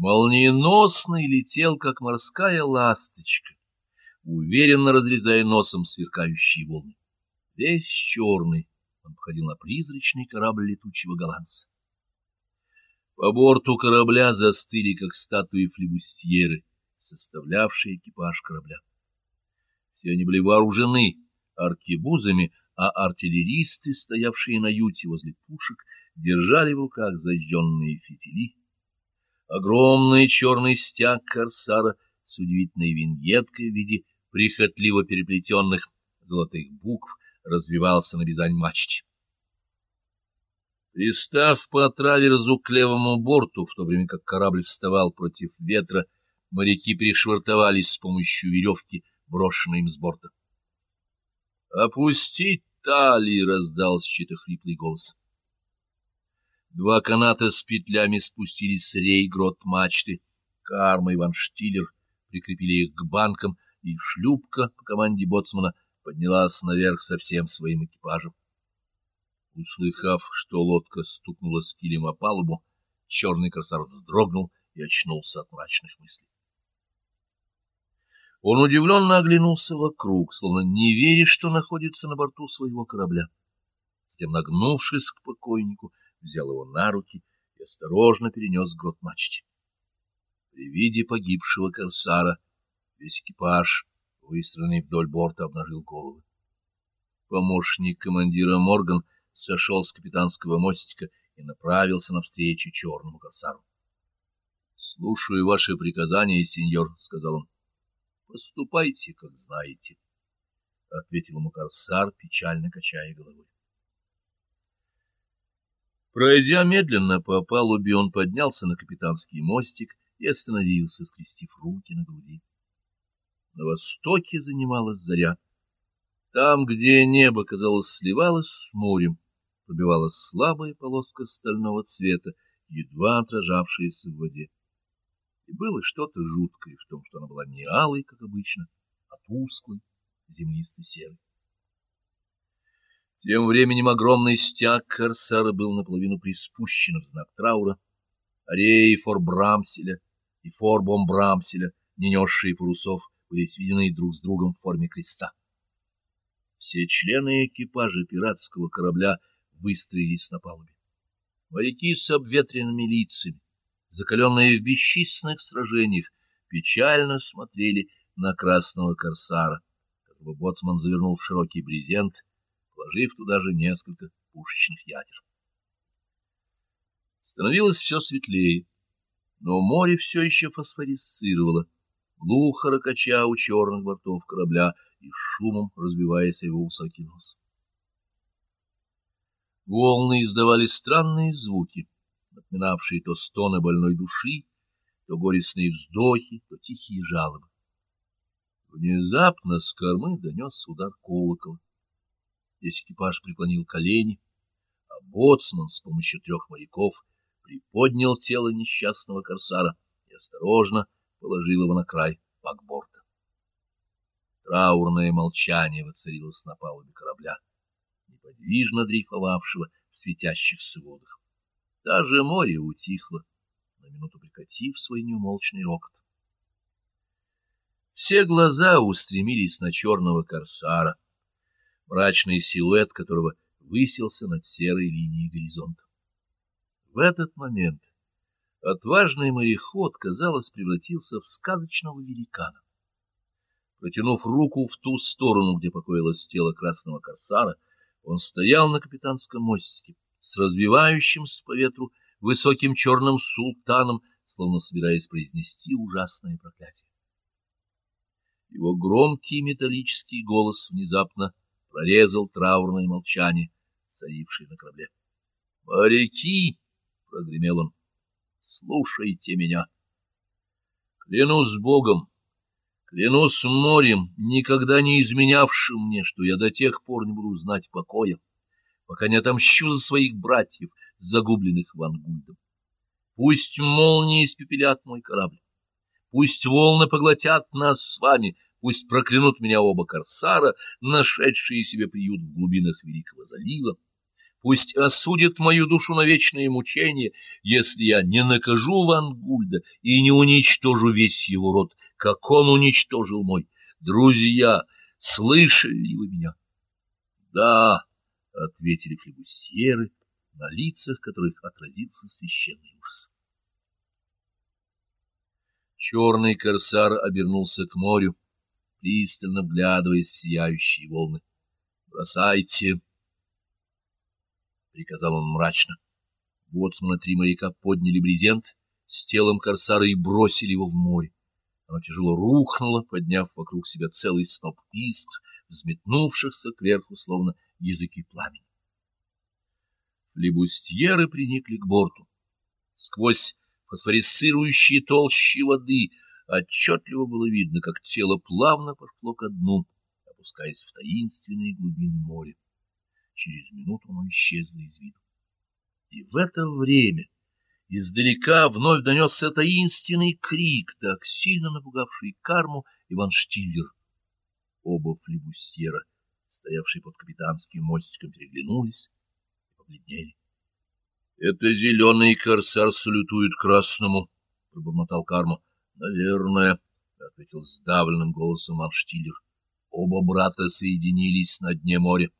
Молниеносный летел, как морская ласточка, уверенно разрезая носом сверкающие волны. Весь черный, он походил на призрачный корабль летучего голландца. По борту корабля застыли, как статуи флебусьеры, составлявшие экипаж корабля. Все они были вооружены аркебузами, а артиллеристы, стоявшие на юте возле пушек, держали в руках зажженные фитили. Огромный черный стяг корсара с удивительной виньеткой в виде прихотливо переплетенных золотых букв развивался на бизань-мачте. Пристав по траверзу к левому борту, в то время как корабль вставал против ветра, моряки пришвартовались с помощью веревки, брошенной им с борта. «Опустить тали!» — раздался чей-то хриплый голос. Два каната с петлями спустились с рей-грот мачты. Карма и Ван Штиллер прикрепили их к банкам, и шлюпка по команде боцмана поднялась наверх со всем своим экипажем. Услыхав, что лодка стукнула с килем о палубу, черный корсар вздрогнул и очнулся от мрачных мыслей. Он удивленно оглянулся вокруг, словно не веря, что находится на борту своего корабля. Затем, нагнувшись к покойнику, взял его на руки и осторожно перенес к грот-мачте. При виде погибшего корсара весь экипаж, выстроенный вдоль борта, обнажил головы. Помощник командира Морган сошел с капитанского мостика и направился навстречу черному корсару. — Слушаю ваши приказания, сеньор, — сказал он. — Поступайте, как знаете, — ответил ему корсар, печально качая головой. Пройдя медленно по палубе, он поднялся на капитанский мостик и остановился, скрестив руки на груди. На востоке занималась заря. Там, где небо, казалось, сливалось с морем, пробивалась слабая полоска стального цвета, едва отражавшаяся в воде. И было что-то жуткое в том, что она была не алой, как обычно, а тусклой, землисто-серой. Тем временем огромный стяг корсара был наполовину приспущен в знак траура, а реи форбрамселя и форбомбрамселя, не несшие парусов, были сведены друг с другом в форме креста. Все члены экипажа пиратского корабля выстроились на палубе. Моряки с обветренными лицами, закаленные в бесчисленных сражениях, печально смотрели на красного корсара, которого боцман завернул в широкий брезент, положив туда же несколько пушечных ядер. Становилось все светлее, но море все еще фосфорисцировало, глухо ракача у черных бортов корабля и шумом разбиваясь его высокий нос. Волны издавали странные звуки, напоминавшие то стоны больной души, то горестные вздохи, то тихие жалобы. Внезапно с кормы донесся удар колокола. Весь экипаж преклонил колени, а боцман с помощью трех моряков приподнял тело несчастного корсара и осторожно положил его на край пакборта. Траурное молчание воцарилось на палубе корабля неподвижно дрейфовавшего в светящихся водах. Даже море утихло, на минуту прекратив свой неумолчный рокот. Все глаза устремились на черного корсара, мрачный силуэт которого высился над серой линией горизонта. В этот момент отважный мореход, казалось, превратился в сказочного великана. Протянув руку в ту сторону, где покоилось тело красного корсара, он стоял на капитанском мостике с развивающимся по ветру высоким черным султаном, словно собираясь произнести ужасное проклятие. Его громкий металлический голос внезапно прорезал траурное молчание, царившее на корабле. «Моряки!» — прогремел он. «Слушайте меня! Клянусь Богом, Клянусь морем, никогда не изменявшим мне, что я до тех пор не буду знать покоя, пока не отомщу за своих братьев, загубленных Вангульдом. Пусть молнии испепелят мой корабль, пусть волны поглотят нас с вами, пусть проклянут меня оба корсара, нашедшие себе приют в глубинах Великого залива, Пусть осудит мою душу на вечное мучение, если я не накажу Ван Гульда и не уничтожу весь его род, как он уничтожил мой. Друзья, слышали ли вы меня? — Да, — ответили флебусьеры, на лицах которых отразился священный ужас. Черный корсар обернулся к морю, пристально вглядываясь в сияющие волны. — Бросайте! — приказал он мрачно. Боцман три моряка подняли брезент с телом корсара и бросили его в море. Оно тяжело рухнуло, подняв вокруг себя целый сноп искр, взметнувшихся кверху, словно языки пламени. Флебустьеры приникли к борту. Сквозь фосфорисцирующие толщи воды отчетливо было видно, как тело плавно пошло ко дну, опускаясь в таинственные глубины моря. Через минуту оно исчезло из виду. И в это время издалека вновь донесся таинственный крик, так сильно напугавший карму Иван Штиллер. Оба флебустьера, стоявшие под капитанским мостиком, переглянулись и побледнели. — Это зеленый корсар салютует красному, — пробормотал карма. — Наверное, — ответил сдавленным голосом Иван Штиллер. Оба брата соединились на дне моря.